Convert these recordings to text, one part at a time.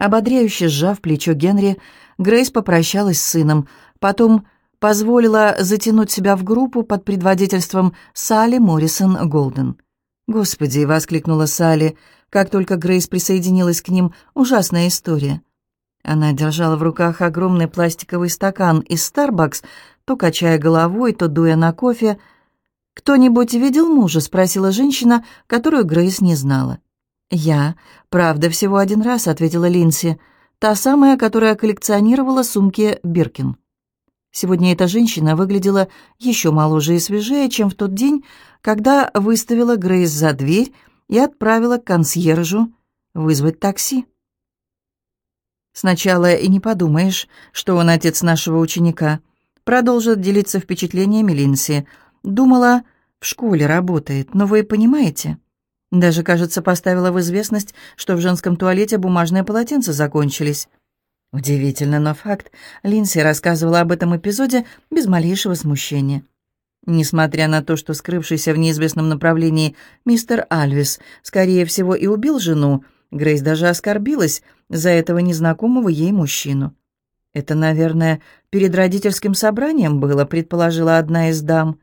Ободряюще сжав плечо Генри, Грейс попрощалась с сыном, потом позволила затянуть себя в группу под предводительством Салли Моррисон Голден. «Господи!» — воскликнула Салли, как только Грейс присоединилась к ним. «Ужасная история». Она держала в руках огромный пластиковый стакан из Starbucks, то качая головой, то дуя на кофе. «Кто-нибудь видел мужа?» — спросила женщина, которую Грейс не знала. «Я. Правда, всего один раз», — ответила Линси. «Та самая, которая коллекционировала сумки Биркин». Сегодня эта женщина выглядела еще моложе и свежее, чем в тот день, когда выставила Грейс за дверь и отправила к консьержу вызвать такси. Сначала и не подумаешь, что он отец нашего ученика. Продолжит делиться впечатлениями Линси. Думала, в школе работает, но вы понимаете... Даже, кажется, поставила в известность, что в женском туалете бумажные полотенца закончились. Удивительно, но факт. Линси рассказывала об этом эпизоде без малейшего смущения. Несмотря на то, что скрывшийся в неизвестном направлении мистер Альвис, скорее всего, и убил жену, Грейс даже оскорбилась за этого незнакомого ей мужчину. «Это, наверное, перед родительским собранием было», — предположила одна из дам.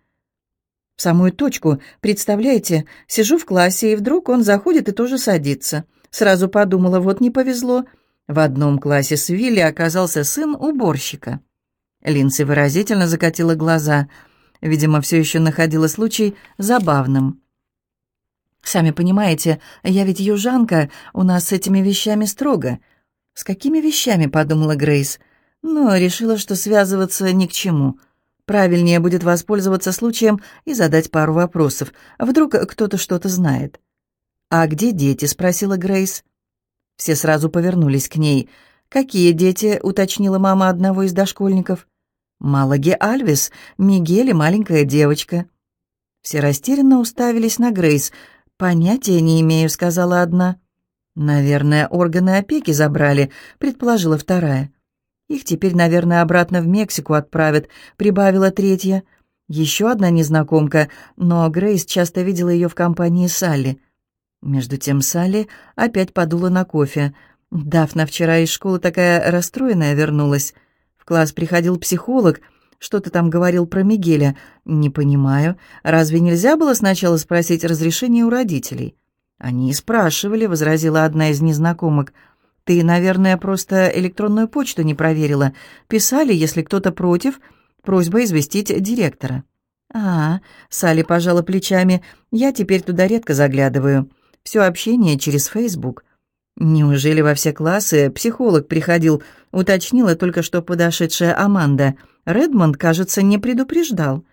В самую точку, представляете, сижу в классе, и вдруг он заходит и тоже садится. Сразу подумала, вот не повезло. В одном классе с Вилли оказался сын уборщика. Линси выразительно закатила глаза. Видимо, все еще находила случай забавным. «Сами понимаете, я ведь южанка, у нас с этими вещами строго». «С какими вещами?» — подумала Грейс. Но решила, что связываться ни к чему. Правильнее будет воспользоваться случаем и задать пару вопросов. Вдруг кто-то что-то знает. «А где дети?» — спросила Грейс. Все сразу повернулись к ней. «Какие дети?» — уточнила мама одного из дошкольников. «Малаги Альвис, Мигель и маленькая девочка». Все растерянно уставились на Грейс. «Понятия не имею», — сказала одна. «Наверное, органы опеки забрали», — предположила вторая. Их теперь, наверное, обратно в Мексику отправят», — прибавила третья. Еще одна незнакомка, но Грейс часто видела ее в компании Салли. Между тем Салли опять подула на кофе. Дафна вчера из школы такая расстроенная вернулась. В класс приходил психолог, что-то там говорил про Мигеля. Не понимаю, разве нельзя было сначала спросить разрешение у родителей? Они и спрашивали, возразила одна из незнакомок. Ты, наверное, просто электронную почту не проверила. Писали, если кто-то против, просьба известить директора». «А, Салли пожала плечами, я теперь туда редко заглядываю. Все общение через Фейсбук». «Неужели во все классы психолог приходил?» — уточнила только что подошедшая Аманда. Редмонд, кажется, не предупреждал.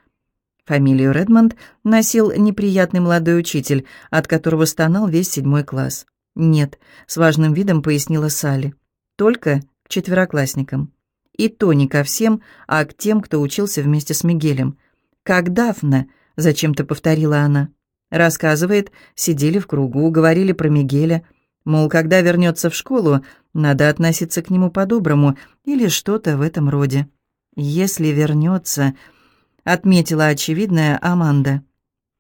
Фамилию Редмонд носил неприятный молодой учитель, от которого стонал весь седьмой класс. «Нет», — с важным видом пояснила Салли. «Только к четвероклассникам. И то не ко всем, а к тем, кто учился вместе с Мигелем. Как Дафна», — зачем-то повторила она. Рассказывает, сидели в кругу, говорили про Мигеля. Мол, когда вернется в школу, надо относиться к нему по-доброму или что-то в этом роде. «Если вернется», — отметила очевидная Аманда.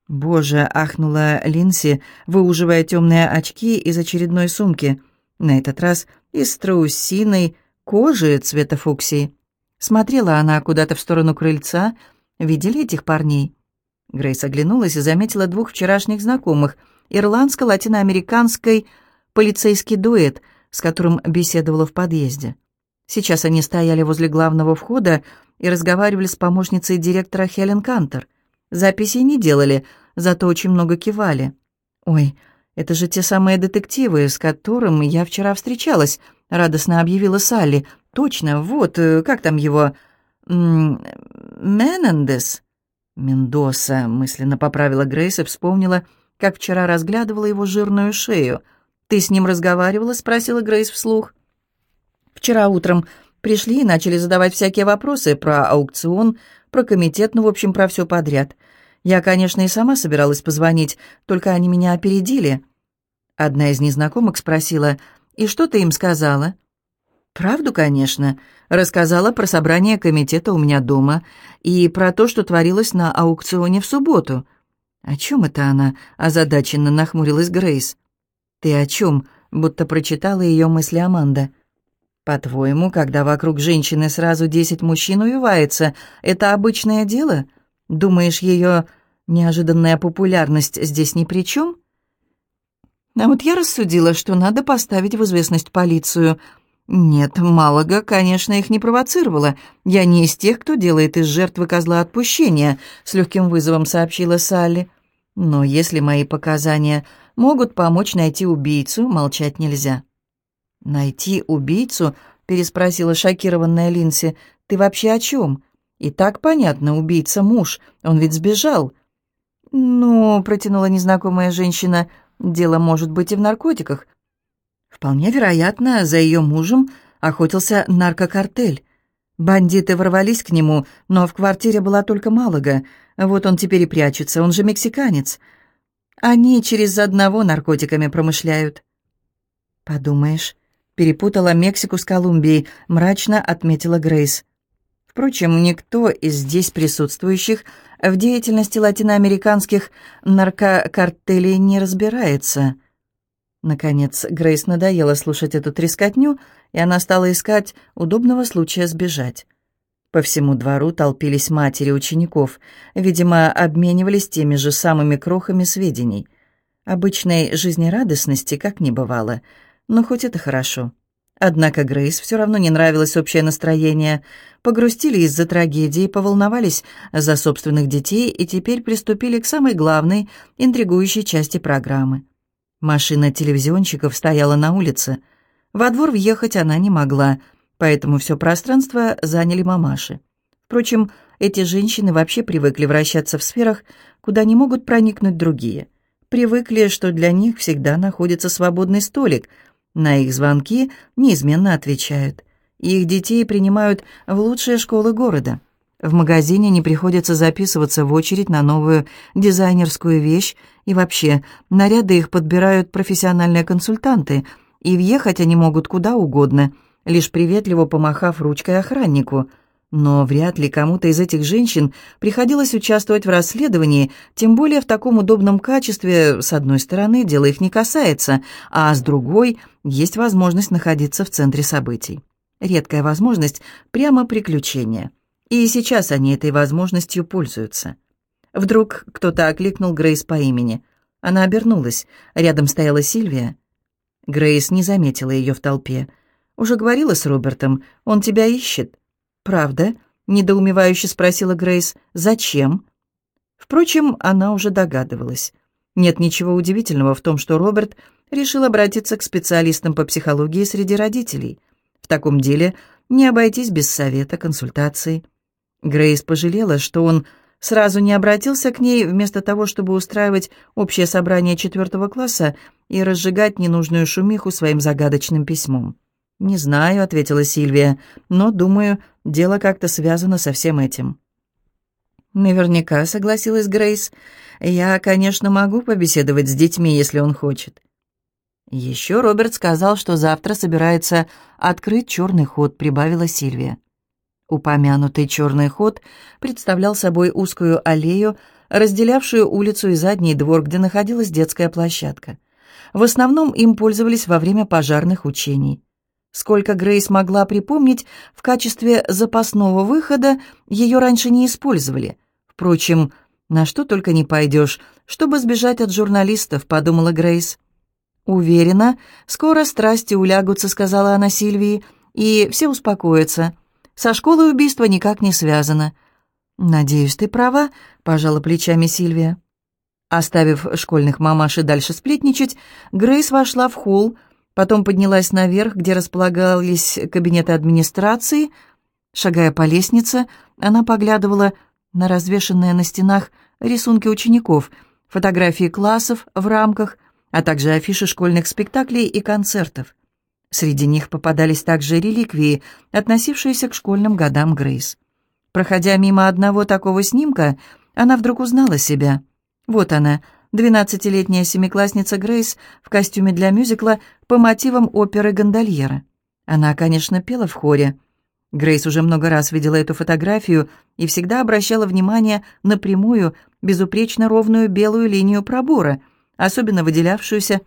«Боже!» — ахнула Линси, выуживая темные очки из очередной сумки. На этот раз из страусиной кожи цвета фуксии. Смотрела она куда-то в сторону крыльца. Видели этих парней? Грейс оглянулась и заметила двух вчерашних знакомых. Ирландско-латиноамериканский полицейский дуэт, с которым беседовала в подъезде. Сейчас они стояли возле главного входа и разговаривали с помощницей директора Хелен Кантер. Записей не делали, зато очень много кивали. «Ой, это же те самые детективы, с которыми я вчера встречалась», — радостно объявила Салли. «Точно, вот, э, как там его? Менендес?» «Мендоса», — мысленно поправила Грейс и вспомнила, как вчера разглядывала его жирную шею. «Ты с ним разговаривала?» — спросила Грейс вслух. «Вчера утром пришли и начали задавать всякие вопросы про аукцион, про комитет, ну, в общем, про все подряд. Я, конечно, и сама собиралась позвонить, только они меня опередили». Одна из незнакомок спросила, «И что ты им сказала?» «Правду, конечно. Рассказала про собрание комитета у меня дома и про то, что творилось на аукционе в субботу». «О чем это она?» — озадаченно нахмурилась Грейс. «Ты о чем?» — будто прочитала ее мысли Аманда. «По-твоему, когда вокруг женщины сразу десять мужчин увивается, это обычное дело? Думаешь, ее неожиданная популярность здесь ни при чем?» А вот я рассудила, что надо поставить в известность полицию. Нет, Малага, конечно, их не провоцировала. Я не из тех, кто делает из жертвы козла отпущения, с легким вызовом сообщила Салли. Но если мои показания могут помочь найти убийцу, молчать нельзя. «Найти убийцу?» — переспросила шокированная Линси. «Ты вообще о чем? И так понятно, убийца муж, он ведь сбежал». «Ну», — протянула незнакомая женщина, — «дело может быть и в наркотиках». Вполне вероятно, за ее мужем охотился наркокартель. Бандиты ворвались к нему, но в квартире была только Малага. Вот он теперь и прячется, он же мексиканец. Они через одного наркотиками промышляют. «Подумаешь, перепутала Мексику с Колумбией», — мрачно отметила Грейс. Впрочем, никто из здесь присутствующих в деятельности латиноамериканских наркокартелей не разбирается. Наконец, Грейс надоело слушать эту трескотню, и она стала искать удобного случая сбежать. По всему двору толпились матери учеников, видимо, обменивались теми же самыми крохами сведений. Обычной жизнерадостности как не бывало — но хоть это хорошо. Однако Грейс все равно не нравилось общее настроение. Погрустили из-за трагедии, поволновались за собственных детей и теперь приступили к самой главной, интригующей части программы. Машина телевизионщиков стояла на улице. Во двор въехать она не могла, поэтому все пространство заняли мамаши. Впрочем, эти женщины вообще привыкли вращаться в сферах, куда не могут проникнуть другие. Привыкли, что для них всегда находится свободный столик – на их звонки неизменно отвечают. Их детей принимают в лучшие школы города. В магазине не приходится записываться в очередь на новую дизайнерскую вещь, и вообще, наряды их подбирают профессиональные консультанты, и въехать они могут куда угодно, лишь приветливо помахав ручкой охраннику – но вряд ли кому-то из этих женщин приходилось участвовать в расследовании, тем более в таком удобном качестве, с одной стороны, дело их не касается, а с другой, есть возможность находиться в центре событий. Редкая возможность, прямо приключение. И сейчас они этой возможностью пользуются. Вдруг кто-то окликнул Грейс по имени. Она обернулась. Рядом стояла Сильвия. Грейс не заметила ее в толпе. «Уже говорила с Робертом, он тебя ищет». «Правда?» — недоумевающе спросила Грейс. «Зачем?» Впрочем, она уже догадывалась. Нет ничего удивительного в том, что Роберт решил обратиться к специалистам по психологии среди родителей. В таком деле не обойтись без совета, консультации. Грейс пожалела, что он сразу не обратился к ней, вместо того, чтобы устраивать общее собрание четвертого класса и разжигать ненужную шумиху своим загадочным письмом. «Не знаю», — ответила Сильвия, — «но, думаю, дело как-то связано со всем этим». «Наверняка», — согласилась Грейс. «Я, конечно, могу побеседовать с детьми, если он хочет». «Еще Роберт сказал, что завтра собирается открыть черный ход», — прибавила Сильвия. Упомянутый черный ход представлял собой узкую аллею, разделявшую улицу и задний двор, где находилась детская площадка. В основном им пользовались во время пожарных учений. Сколько Грейс могла припомнить, в качестве запасного выхода ее раньше не использовали. Впрочем, на что только не пойдешь, чтобы сбежать от журналистов, подумала Грейс. «Уверена, скоро страсти улягутся», — сказала она Сильвии, — «и все успокоятся. Со школой убийство никак не связано». «Надеюсь, ты права», — пожала плечами Сильвия. Оставив школьных мамаш и дальше сплетничать, Грейс вошла в холл, Потом поднялась наверх, где располагались кабинеты администрации. Шагая по лестнице, она поглядывала на развешанные на стенах рисунки учеников, фотографии классов в рамках, а также афиши школьных спектаклей и концертов. Среди них попадались также реликвии, относившиеся к школьным годам Грейс. Проходя мимо одного такого снимка, она вдруг узнала себя. Вот она, Двенадцатилетняя семиклассница Грейс в костюме для мюзикла по мотивам оперы «Гондольера». Она, конечно, пела в хоре. Грейс уже много раз видела эту фотографию и всегда обращала внимание на прямую, безупречно ровную белую линию пробора, особенно выделявшуюся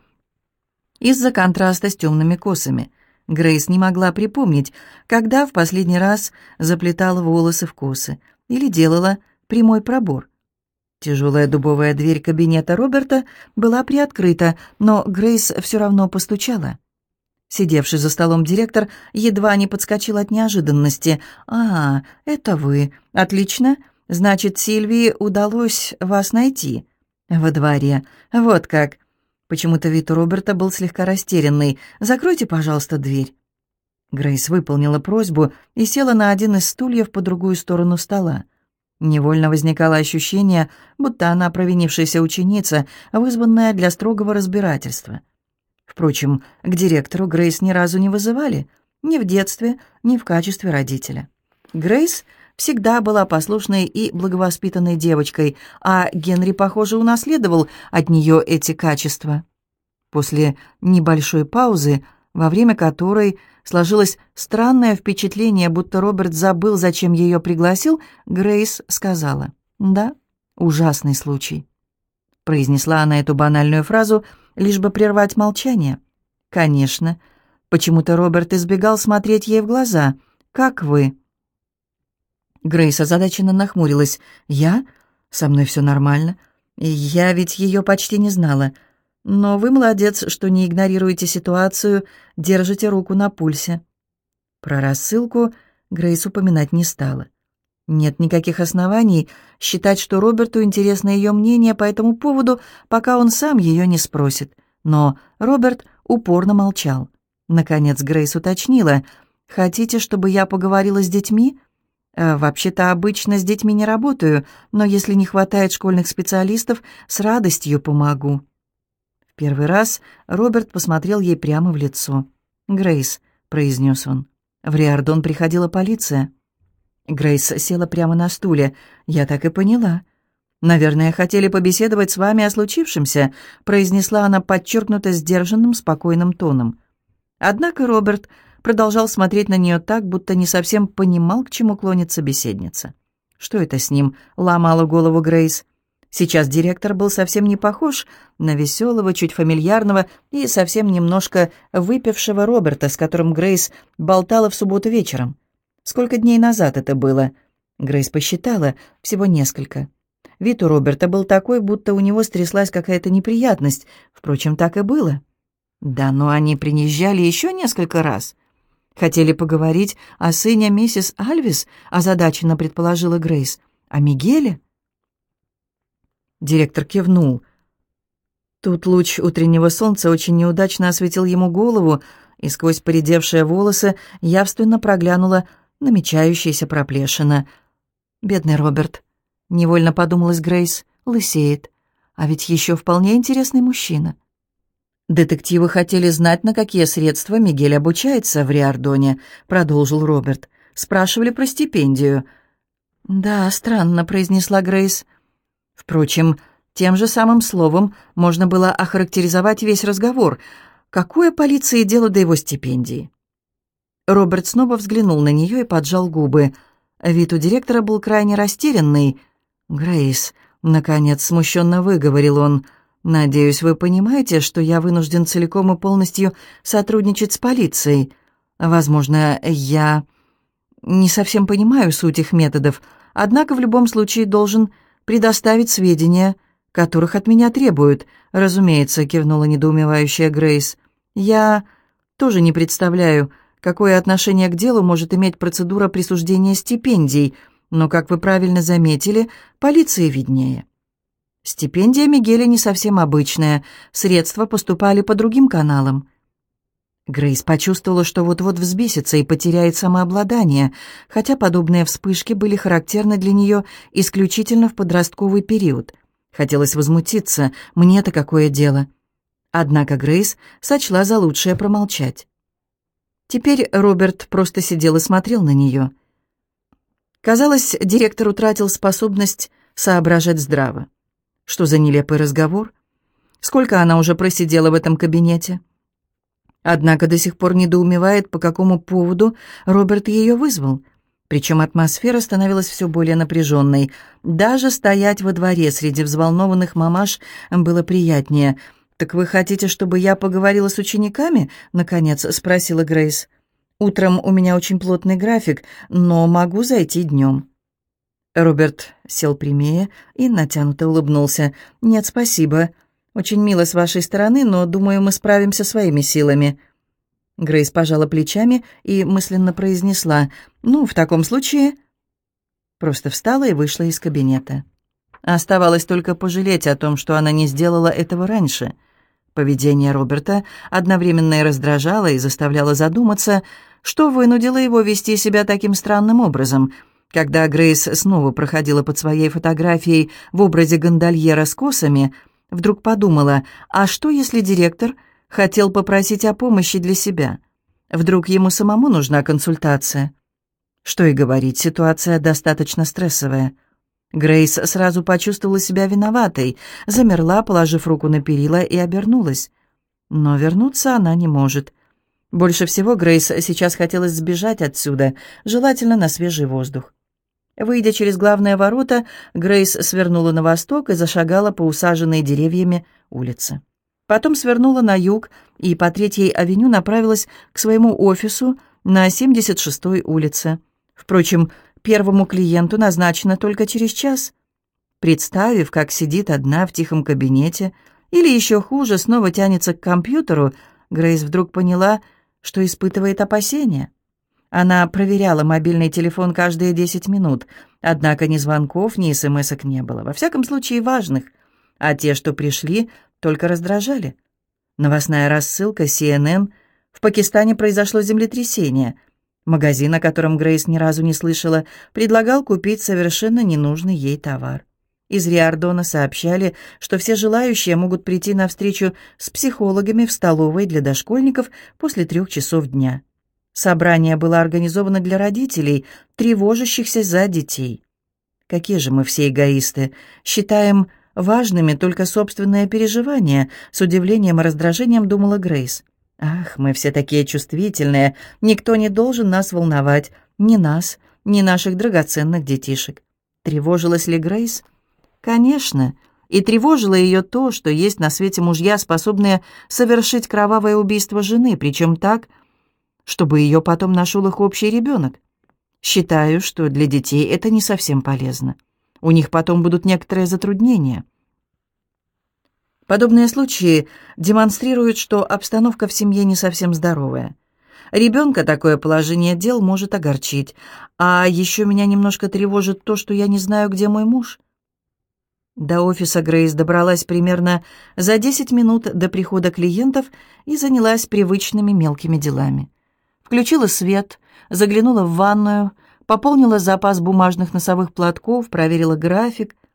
из-за контраста с темными косами. Грейс не могла припомнить, когда в последний раз заплетала волосы в косы или делала прямой пробор. Тяжелая дубовая дверь кабинета Роберта была приоткрыта, но Грейс все равно постучала. Сидевший за столом директор едва не подскочил от неожиданности. «А, это вы. Отлично. Значит, Сильвии удалось вас найти. Во дворе. Вот как. Почему-то вид у Роберта был слегка растерянный. «Закройте, пожалуйста, дверь». Грейс выполнила просьбу и села на один из стульев по другую сторону стола. Невольно возникало ощущение, будто она провинившаяся ученица, вызванная для строгого разбирательства. Впрочем, к директору Грейс ни разу не вызывали, ни в детстве, ни в качестве родителя. Грейс всегда была послушной и благовоспитанной девочкой, а Генри, похоже, унаследовал от нее эти качества. После небольшой паузы, во время которой сложилось странное впечатление, будто Роберт забыл, зачем ее пригласил, Грейс сказала «Да, ужасный случай». Произнесла она эту банальную фразу, лишь бы прервать молчание. «Конечно. Почему-то Роберт избегал смотреть ей в глаза. Как вы?» Грейс озадаченно нахмурилась. «Я? Со мной все нормально. Я ведь ее почти не знала. Но вы молодец, что не игнорируете ситуацию, держите руку на пульсе». Про рассылку Грейс упоминать не стала. Нет никаких оснований считать, что Роберту интересно ее мнение по этому поводу, пока он сам ее не спросит. Но Роберт упорно молчал. Наконец Грейс уточнила. «Хотите, чтобы я поговорила с детьми?» Э, «Вообще-то обычно с детьми не работаю, но если не хватает школьных специалистов, с радостью помогу». Первый раз Роберт посмотрел ей прямо в лицо. «Грейс», — произнес он, — «в Риардон приходила полиция». Грейс села прямо на стуле. «Я так и поняла». «Наверное, хотели побеседовать с вами о случившемся», — произнесла она подчеркнуто сдержанным, спокойным тоном. Однако Роберт продолжал смотреть на нее так, будто не совсем понимал, к чему клонит собеседница. Что это с ним? Ломала голову Грейс. Сейчас директор был совсем не похож на веселого, чуть фамильярного и совсем немножко выпившего Роберта, с которым Грейс болтала в субботу вечером. Сколько дней назад это было? Грейс посчитала, всего несколько. Вид у Роберта был такой, будто у него стряслась какая-то неприятность. Впрочем, так и было. Да, но они приезжали еще несколько раз. Хотели поговорить о сыне миссис Альвис, озадаченно предположила Грейс. О Мигеле? Директор кивнул. Тут луч утреннего солнца очень неудачно осветил ему голову, и сквозь поредевшие волосы явственно проглянула намечающаяся проплешина. «Бедный Роберт», — невольно подумалась Грейс, — «лысеет. А ведь еще вполне интересный мужчина». «Детективы хотели знать, на какие средства Мигель обучается в Риардоне», — продолжил Роберт. «Спрашивали про стипендию». «Да, странно», — произнесла Грейс. Впрочем, тем же самым словом можно было охарактеризовать весь разговор. Какое полиции дело до его стипендии? Роберт снова взглянул на нее и поджал губы. Вид у директора был крайне растерянный. «Грейс», — наконец смущенно выговорил он, — Надеюсь, вы понимаете, что я вынужден целиком и полностью сотрудничать с полицией. Возможно, я не совсем понимаю суть их методов, однако в любом случае должен предоставить сведения, которых от меня требуют. Разумеется, кивнула недоумевающая Грейс. Я тоже не представляю, какое отношение к делу может иметь процедура присуждения стипендий, но, как вы правильно заметили, полиции виднее. Стипендия Мигеля не совсем обычная, средства поступали по другим каналам. Грейс почувствовала, что вот-вот взбесится и потеряет самообладание, хотя подобные вспышки были характерны для нее исключительно в подростковый период. Хотелось возмутиться, мне-то какое дело. Однако Грейс сочла за лучшее промолчать. Теперь Роберт просто сидел и смотрел на нее. Казалось, директор утратил способность соображать здраво. Что за нелепый разговор? Сколько она уже просидела в этом кабинете? Однако до сих пор недоумевает, по какому поводу Роберт ее вызвал. Причем атмосфера становилась все более напряженной. Даже стоять во дворе среди взволнованных мамаш было приятнее. «Так вы хотите, чтобы я поговорила с учениками?» — наконец спросила Грейс. «Утром у меня очень плотный график, но могу зайти днем». Роберт сел прямее и натянуто улыбнулся. «Нет, спасибо. Очень мило с вашей стороны, но, думаю, мы справимся своими силами». Грейс пожала плечами и мысленно произнесла «Ну, в таком случае...» Просто встала и вышла из кабинета. Оставалось только пожалеть о том, что она не сделала этого раньше — Поведение Роберта одновременно и раздражало, и заставляло задуматься, что вынудило его вести себя таким странным образом. Когда Грейс снова проходила под своей фотографией в образе гондольера с косами, вдруг подумала, а что если директор хотел попросить о помощи для себя? Вдруг ему самому нужна консультация? Что и говорить, ситуация достаточно стрессовая. Грейс сразу почувствовала себя виноватой, замерла, положив руку на перила и обернулась. Но вернуться она не может. Больше всего Грейс сейчас хотелось сбежать отсюда, желательно на свежий воздух. Выйдя через главные ворота, Грейс свернула на восток и зашагала по усаженной деревьями улице. Потом свернула на юг и по Третьей авеню направилась к своему офису на 76-й улице. Впрочем, Первому клиенту назначено только через час. Представив, как сидит одна в тихом кабинете, или еще хуже, снова тянется к компьютеру, Грейс вдруг поняла, что испытывает опасения. Она проверяла мобильный телефон каждые 10 минут, однако ни звонков, ни смс не было, во всяком случае важных, а те, что пришли, только раздражали. Новостная рассылка CNN. В Пакистане произошло землетрясение – Магазин, о котором Грейс ни разу не слышала, предлагал купить совершенно ненужный ей товар. Из Риордона сообщали, что все желающие могут прийти на встречу с психологами в столовой для дошкольников после трех часов дня. Собрание было организовано для родителей, тревожащихся за детей. Какие же мы все эгоисты, считаем важными только собственные переживания, с удивлением и раздражением думала Грейс. Ах, мы все такие чувствительные, никто не должен нас волновать, ни нас, ни наших драгоценных детишек. Тревожилась ли Грейс? Конечно, и тревожило ее то, что есть на свете мужья, способные совершить кровавое убийство жены, причем так, чтобы ее потом нашел их общий ребенок. Считаю, что для детей это не совсем полезно. У них потом будут некоторые затруднения. Подобные случаи демонстрируют, что обстановка в семье не совсем здоровая. Ребенка такое положение дел может огорчить. А еще меня немножко тревожит то, что я не знаю, где мой муж. До офиса Грейс добралась примерно за 10 минут до прихода клиентов и занялась привычными мелкими делами. Включила свет, заглянула в ванную, пополнила запас бумажных носовых платков, проверила график —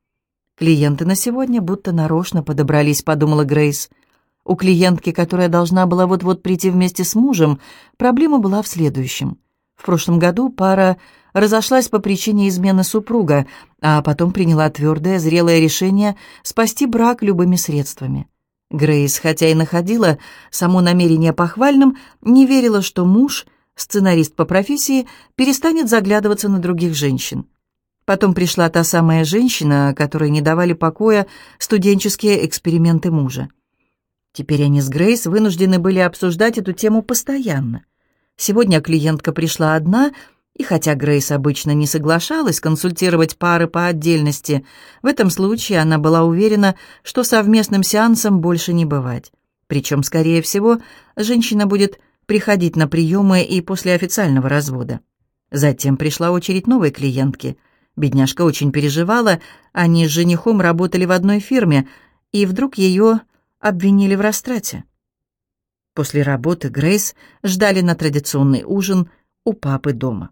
Клиенты на сегодня будто нарочно подобрались, подумала Грейс. У клиентки, которая должна была вот-вот прийти вместе с мужем, проблема была в следующем. В прошлом году пара разошлась по причине измены супруга, а потом приняла твердое, зрелое решение спасти брак любыми средствами. Грейс, хотя и находила само намерение похвальным, не верила, что муж, сценарист по профессии, перестанет заглядываться на других женщин. Потом пришла та самая женщина, которой не давали покоя студенческие эксперименты мужа. Теперь они с Грейс вынуждены были обсуждать эту тему постоянно. Сегодня клиентка пришла одна, и хотя Грейс обычно не соглашалась консультировать пары по отдельности, в этом случае она была уверена, что совместным сеансом больше не бывать. Причем, скорее всего, женщина будет приходить на приемы и после официального развода. Затем пришла очередь новой клиентки – Бедняжка очень переживала, они с женихом работали в одной фирме, и вдруг ее обвинили в растрате. После работы Грейс ждали на традиционный ужин у папы дома.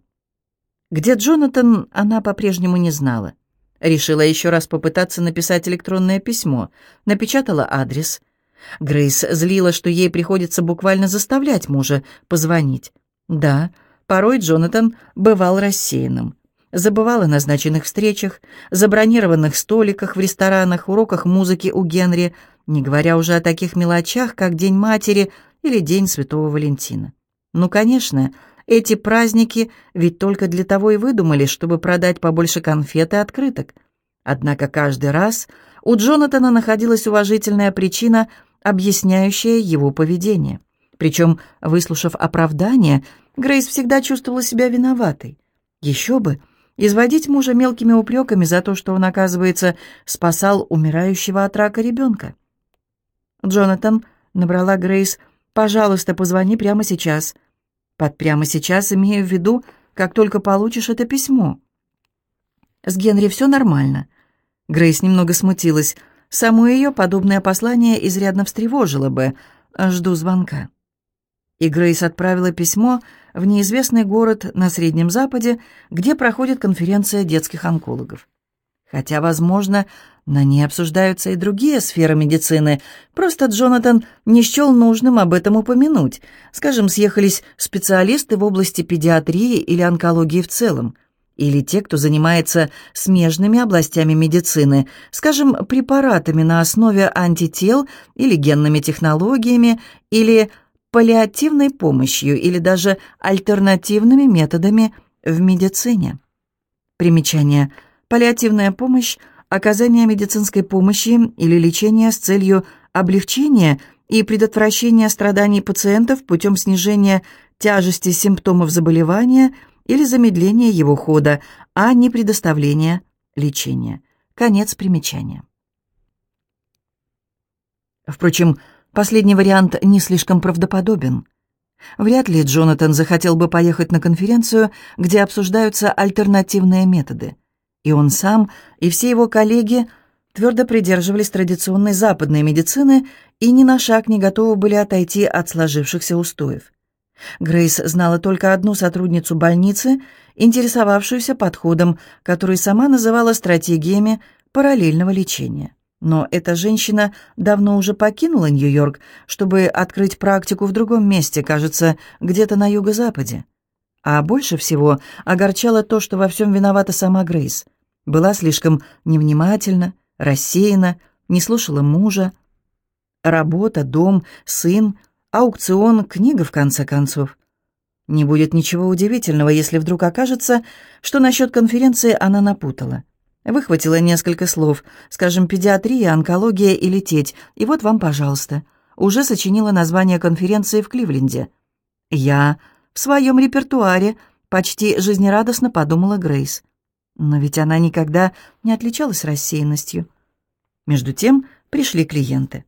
Где Джонатан, она по-прежнему не знала. Решила еще раз попытаться написать электронное письмо. Напечатала адрес. Грейс злила, что ей приходится буквально заставлять мужа позвонить. Да, порой Джонатан бывал рассеянным забывал о назначенных встречах, забронированных столиках в ресторанах, уроках музыки у Генри, не говоря уже о таких мелочах, как День матери или День Святого Валентина. Ну, конечно, эти праздники ведь только для того и выдумали, чтобы продать побольше конфет и открыток. Однако каждый раз у Джонатана находилась уважительная причина объясняющее его поведение. Причем, выслушав оправдание, Грейс всегда чувствовала себя виноватой. Еще бы, изводить мужа мелкими упреками за то, что он, оказывается, спасал умирающего от рака ребенка. «Джонатан», — набрала Грейс, — «пожалуйста, позвони прямо сейчас». Под «прямо сейчас» имею в виду, как только получишь это письмо. С Генри все нормально. Грейс немного смутилась. Саму ее подобное послание изрядно встревожило бы. Жду звонка. И Грейс отправила письмо в неизвестный город на Среднем Западе, где проходит конференция детских онкологов. Хотя, возможно, на ней обсуждаются и другие сферы медицины. Просто Джонатан не счел нужным об этом упомянуть. Скажем, съехались специалисты в области педиатрии или онкологии в целом. Или те, кто занимается смежными областями медицины, скажем, препаратами на основе антител или генными технологиями, или паллиативной помощью, или даже альтернативными методами в медицине. Примечание – Паллиативная помощь – оказание медицинской помощи или лечения с целью облегчения и предотвращения страданий пациентов путем снижения тяжести симптомов заболевания или замедления его хода, а не предоставления лечения. Конец примечания. Впрочем, последний вариант не слишком правдоподобен. Вряд ли Джонатан захотел бы поехать на конференцию, где обсуждаются альтернативные методы. И он сам, и все его коллеги твердо придерживались традиционной западной медицины и ни на шаг не готовы были отойти от сложившихся устоев. Грейс знала только одну сотрудницу больницы, интересовавшуюся подходом, который сама называла стратегиями параллельного лечения. Но эта женщина давно уже покинула Нью-Йорк, чтобы открыть практику в другом месте, кажется, где-то на юго-западе. А больше всего огорчало то, что во всем виновата сама Грейс. Была слишком невнимательна, рассеяна, не слушала мужа. Работа, дом, сын, аукцион, книга, в конце концов. Не будет ничего удивительного, если вдруг окажется, что насчет конференции она напутала. Выхватила несколько слов, скажем, педиатрия, онкология и лететь, и вот вам, пожалуйста. Уже сочинила название конференции в Кливленде. Я своем репертуаре», — почти жизнерадостно подумала Грейс. Но ведь она никогда не отличалась рассеянностью. Между тем пришли клиенты.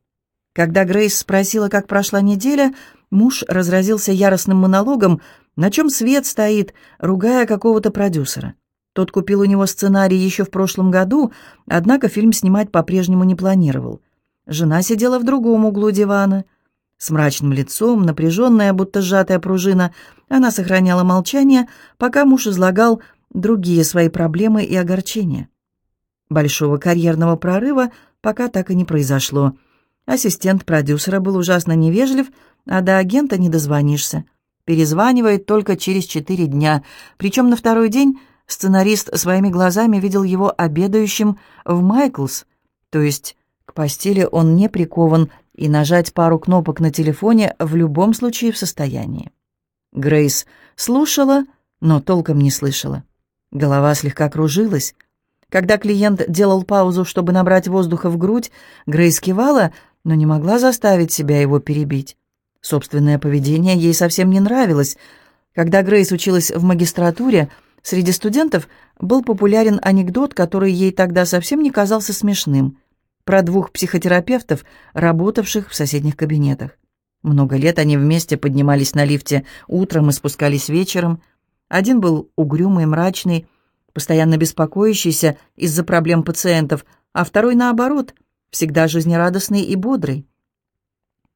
Когда Грейс спросила, как прошла неделя, муж разразился яростным монологом, на чем свет стоит, ругая какого-то продюсера. Тот купил у него сценарий еще в прошлом году, однако фильм снимать по-прежнему не планировал. Жена сидела в другом углу дивана. С мрачным лицом, напряженная, будто сжатая пружина, она сохраняла молчание, пока муж излагал другие свои проблемы и огорчения. Большого карьерного прорыва пока так и не произошло. Ассистент продюсера был ужасно невежлив, а до агента не дозвонишься. Перезванивает только через четыре дня, причем на второй день сценарист своими глазами видел его обедающим в Майклс, то есть к постели он не прикован и нажать пару кнопок на телефоне в любом случае в состоянии. Грейс слушала, но толком не слышала. Голова слегка кружилась. Когда клиент делал паузу, чтобы набрать воздуха в грудь, Грейс кивала, но не могла заставить себя его перебить. Собственное поведение ей совсем не нравилось. Когда Грейс училась в магистратуре, среди студентов был популярен анекдот, который ей тогда совсем не казался смешным про двух психотерапевтов, работавших в соседних кабинетах. Много лет они вместе поднимались на лифте утром и спускались вечером. Один был угрюмый, мрачный, постоянно беспокоящийся из-за проблем пациентов, а второй, наоборот, всегда жизнерадостный и бодрый.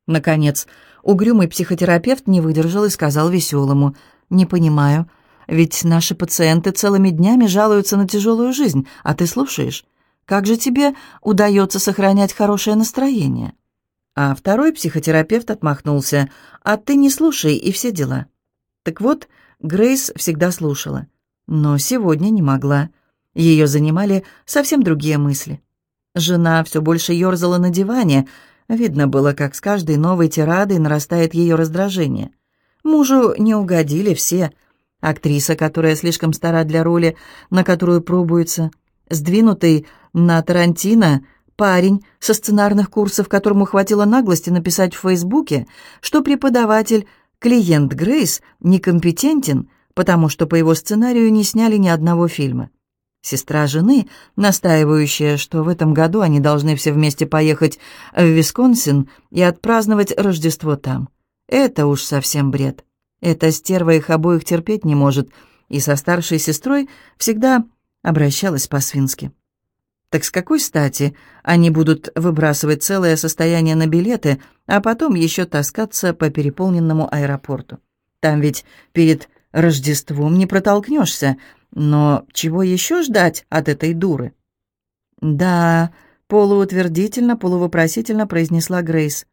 Наконец, угрюмый психотерапевт не выдержал и сказал веселому, «Не понимаю, ведь наши пациенты целыми днями жалуются на тяжелую жизнь, а ты слушаешь? Как же тебе удается сохранять хорошее настроение?» А второй психотерапевт отмахнулся. «А ты не слушай, и все дела». Так вот, Грейс всегда слушала. Но сегодня не могла. Ее занимали совсем другие мысли. Жена все больше ерзала на диване. Видно было, как с каждой новой тирадой нарастает ее раздражение. Мужу не угодили все. Актриса, которая слишком стара для роли, на которую пробуется, сдвинутый на Тарантино парень со сценарных курсов, которому хватило наглости написать в Фейсбуке, что преподаватель, клиент Грейс, некомпетентен, потому что по его сценарию не сняли ни одного фильма. Сестра жены, настаивающая, что в этом году они должны все вместе поехать в Висконсин и отпраздновать Рождество там. Это уж совсем бред. Эта стерва их обоих терпеть не может, и со старшей сестрой всегда обращалась по-свински. Так с какой стати они будут выбрасывать целое состояние на билеты, а потом еще таскаться по переполненному аэропорту? Там ведь перед Рождеством не протолкнешься, но чего еще ждать от этой дуры? «Да», — полуутвердительно, полувопросительно произнесла Грейс.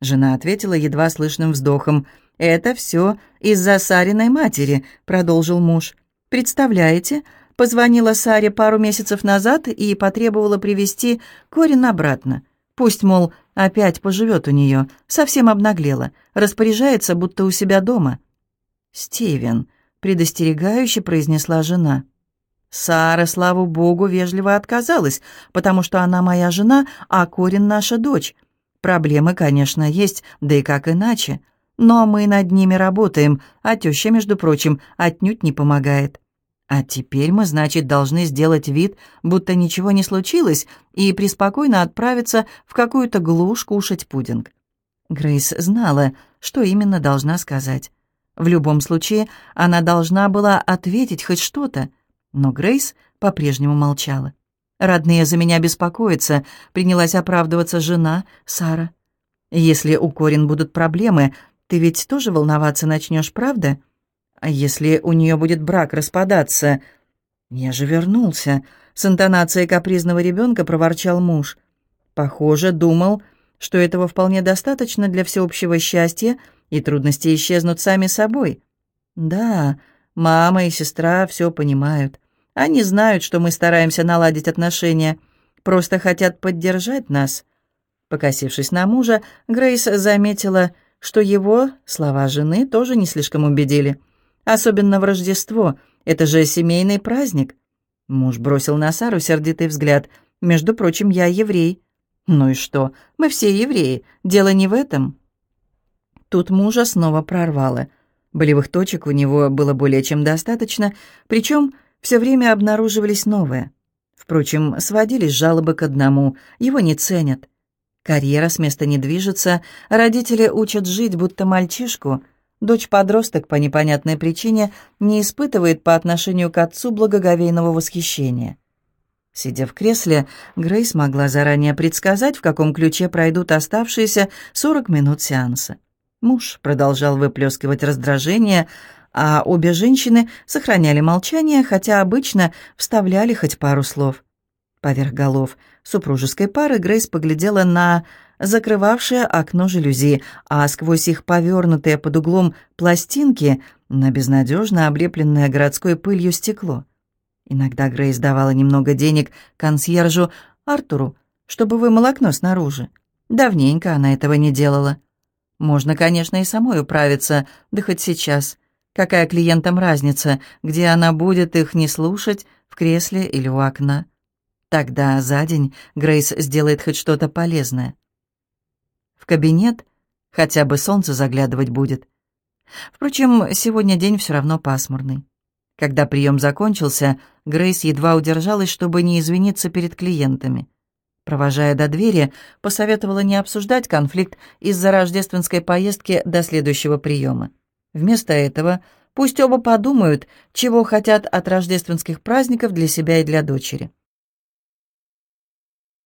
Жена ответила едва слышным вздохом. «Это все из-за Сариной матери», — продолжил муж. «Представляете, Позвонила Саре пару месяцев назад и потребовала привести Корин обратно. Пусть, мол, опять поживет у нее, совсем обнаглела, распоряжается, будто у себя дома. «Стивен», — предостерегающе произнесла жена. «Сара, слава богу, вежливо отказалась, потому что она моя жена, а Корин наша дочь. Проблемы, конечно, есть, да и как иначе. Но мы над ними работаем, а теща, между прочим, отнюдь не помогает. А теперь мы, значит, должны сделать вид, будто ничего не случилось, и преспокойно отправиться в какую-то глушь кушать пудинг. Грейс знала, что именно должна сказать. В любом случае, она должна была ответить хоть что-то, но Грейс по-прежнему молчала. «Родные за меня беспокоятся», — принялась оправдываться жена, Сара. «Если у Корин будут проблемы, ты ведь тоже волноваться начнешь, правда?» А если у нее будет брак распадаться? Я же вернулся. С интонацией капризного ребенка проворчал муж. Похоже, думал, что этого вполне достаточно для всеобщего счастья, и трудности исчезнут сами собой. Да, мама и сестра все понимают. Они знают, что мы стараемся наладить отношения, просто хотят поддержать нас. Покосившись на мужа, Грейс заметила, что его слова жены тоже не слишком убедили. Особенно в Рождество. Это же семейный праздник». Муж бросил на Сару сердитый взгляд. «Между прочим, я еврей». «Ну и что? Мы все евреи. Дело не в этом». Тут мужа снова прорвало. Болевых точек у него было более чем достаточно, причем все время обнаруживались новые. Впрочем, сводились жалобы к одному. Его не ценят. Карьера с места не движется, родители учат жить, будто мальчишку — Дочь-подросток по непонятной причине не испытывает по отношению к отцу благоговейного восхищения. Сидя в кресле, Грейс могла заранее предсказать, в каком ключе пройдут оставшиеся 40 минут сеанса. Муж продолжал выплескивать раздражение, а обе женщины сохраняли молчание, хотя обычно вставляли хоть пару слов. Поверх голов супружеской пары Грейс поглядела на закрывавшее окно жалюзи, а сквозь их повернутые под углом пластинки на безнадежно облепленное городской пылью стекло. Иногда Грейс давала немного денег консьержу Артуру, чтобы вымыл окно снаружи. Давненько она этого не делала. Можно, конечно, и самой управиться, да хоть сейчас. Какая клиентам разница, где она будет их не слушать, в кресле или у окна? Тогда за день Грейс сделает хоть что-то полезное. Кабинет хотя бы солнце заглядывать будет. Впрочем, сегодня день все равно пасмурный. Когда прием закончился, Грейс едва удержалась, чтобы не извиниться перед клиентами. Провожая до двери, посоветовала не обсуждать конфликт из-за рождественской поездки до следующего приема. Вместо этого пусть оба подумают, чего хотят от рождественских праздников для себя и для дочери.